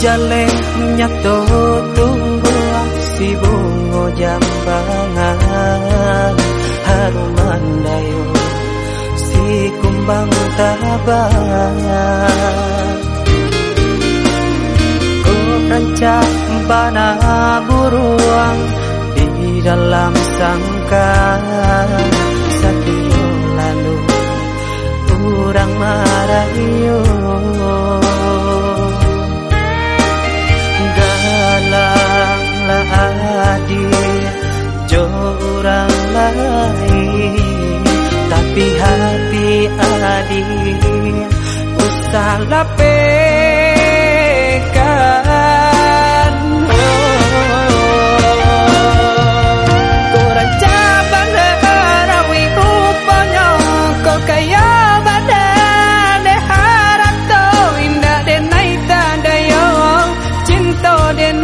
jale nyato tunggu si bungo jambangan haru mandayo si kumbang tabang Ku rancak bana buruang di dalam sangkar. a la pekan oh, oh, oh. Kurancaban harawi upanya kau kaya badan harak to indah denai tanda yo cinta den